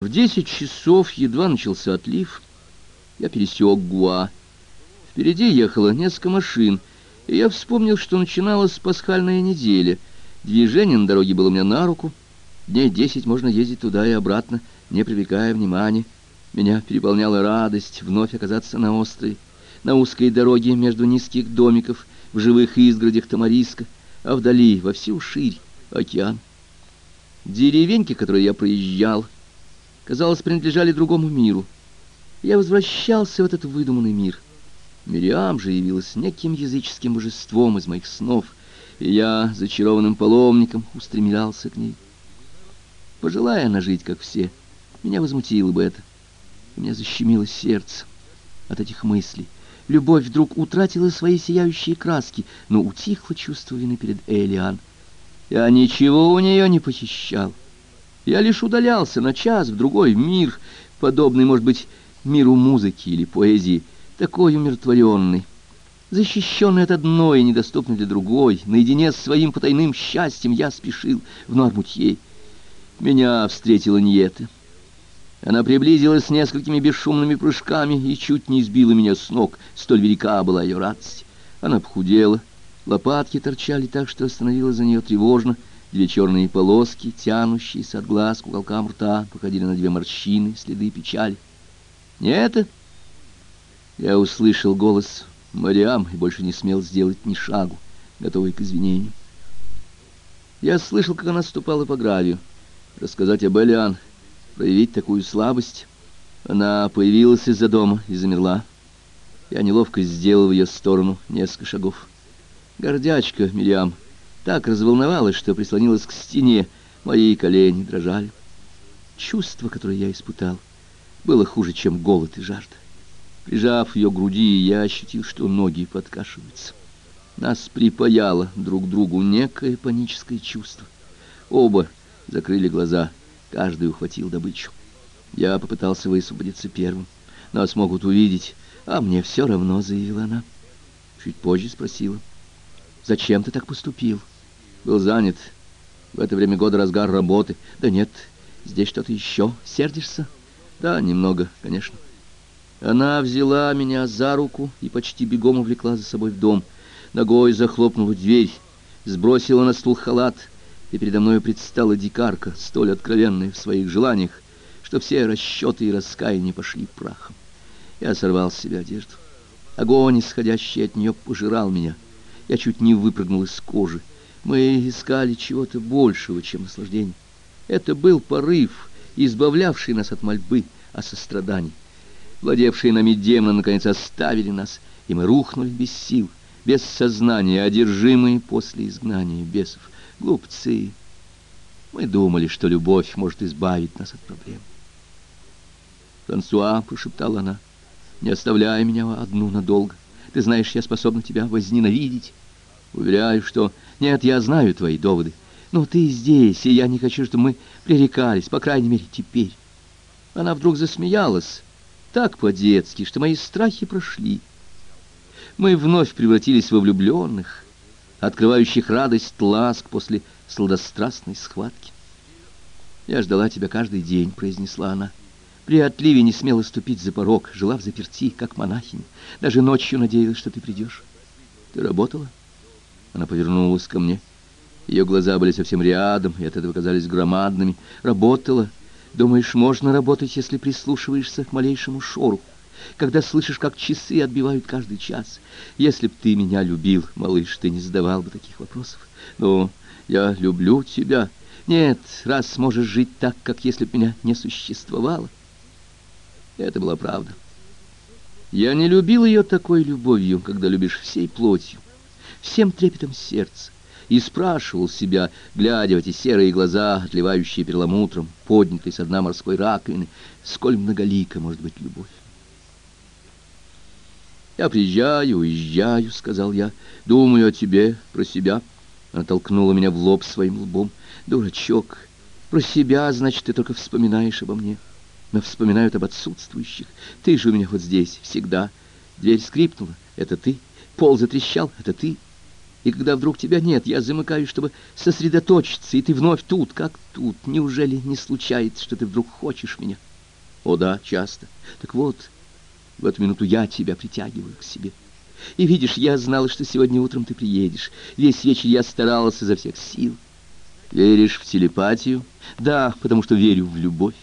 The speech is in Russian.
В десять часов едва начался отлив. Я пересек Гуа. Впереди ехало несколько машин, и я вспомнил, что начиналась пасхальная неделя. Движение на дороге было мне на руку. Дней десять можно ездить туда и обратно, не привлекая внимания. Меня переполняла радость вновь оказаться на острове, на узкой дороге между низких домиков, в живых изгородях Тамариска, а вдали, во всю ширь, океан. Деревеньки, которые я проезжал, — казалось, принадлежали другому миру. Я возвращался в этот выдуманный мир. Мириам же явилась неким языческим божеством из моих снов, и я, зачарованным паломником, устремлялся к ней. Пожелая она жить, как все, меня возмутило бы это. У меня защемило сердце от этих мыслей. Любовь вдруг утратила свои сияющие краски, но утихло чувство вины перед Элиан. Я ничего у нее не похищал. Я лишь удалялся на час в другой мир, подобный, может быть, миру музыки или поэзии, такой умиротворенный, защищенный от одной и недоступный для другой. Наедине с своим потайным счастьем я спешил в Нормутье. Меня встретила Ньета. Она приблизилась с несколькими бесшумными прыжками и чуть не сбила меня с ног, столь велика была ее радость. Она похудела, лопатки торчали так, что становилось за нее тревожно, Две черные полоски, тянущиеся от глаз к уголкам рта, походили на две морщины, следы печали. «Не это?» Я услышал голос Мариам и больше не смел сделать ни шагу, готовый к извинению. Я слышал, как она ступала по гравию. Рассказать об Элиан, проявить такую слабость. Она появилась из-за дома и замерла. Я неловко сделал в ее сторону несколько шагов. «Гордячка, Мириам!» Так разволновалась, что прислонилась к стене, мои колени дрожали. Чувство, которое я испытал, было хуже, чем голод и жажда. Прижав ее к груди, я ощутил, что ноги подкашиваются. Нас припаяло друг другу некое паническое чувство. Оба закрыли глаза, каждый ухватил добычу. Я попытался высвободиться первым. Нас могут увидеть, а мне все равно, заявила она. Чуть позже спросила, зачем ты так поступил? Был занят. В это время года разгар работы. Да нет, здесь что-то еще. Сердишься? Да, немного, конечно. Она взяла меня за руку и почти бегом увлекла за собой в дом. Ногой захлопнула дверь, сбросила на стул халат, и передо мной предстала дикарка, столь откровенная в своих желаниях, что все расчеты и раскаяния пошли прахом. Я сорвал с себя одежду. Огонь, исходящий от нее, пожирал меня. Я чуть не выпрыгнул из кожи. Мы искали чего-то большего, чем наслаждение. Это был порыв, избавлявший нас от мольбы о сострадании. Владевшие нами демоны наконец оставили нас, и мы рухнули без сил, без сознания, одержимые после изгнания бесов. Глупцы! Мы думали, что любовь может избавить нас от проблем. «Франсуа», — прошептала она, — «не оставляй меня одну надолго. Ты знаешь, я способна тебя возненавидеть». Уверяю, что... Нет, я знаю твои доводы. Но ты здесь, и я не хочу, чтобы мы пререкались, по крайней мере, теперь. Она вдруг засмеялась, так по-детски, что мои страхи прошли. Мы вновь превратились во влюбленных, открывающих радость ласк после сладострастной схватки. «Я ждала тебя каждый день», — произнесла она. «При отливе не смела ступить за порог, жила в заперти, как монахиня. Даже ночью надеялась, что ты придешь. Ты работала?» Она повернулась ко мне. Ее глаза были совсем рядом, и от этого казались громадными. Работала. Думаешь, можно работать, если прислушиваешься к малейшему шору? Когда слышишь, как часы отбивают каждый час? Если б ты меня любил, малыш, ты не задавал бы таких вопросов. Но я люблю тебя. Нет, раз сможешь жить так, как если б меня не существовало. Это была правда. Я не любил ее такой любовью, когда любишь всей плотью всем трепетом сердца, и спрашивал себя, глядя в эти серые глаза, отливающие перламутром, поднятые с дна морской раковины, сколь многолика может быть любовь. «Я приезжаю, уезжаю», — сказал я, — «думаю о тебе, про себя». Она толкнула меня в лоб своим лбом. «Дурачок, про себя, значит, ты только вспоминаешь обо мне. Но вспоминают об отсутствующих. Ты же у меня вот здесь, всегда. Дверь скрипнула — это ты. Пол затрещал — это ты. И когда вдруг тебя нет, я замыкаюсь, чтобы сосредоточиться, и ты вновь тут, как тут. Неужели не случается, что ты вдруг хочешь меня? О да, часто. Так вот, в эту минуту я тебя притягиваю к себе. И видишь, я знала, что сегодня утром ты приедешь. Весь вечер я старалась изо всех сил. Веришь в телепатию? Да, потому что верю в любовь.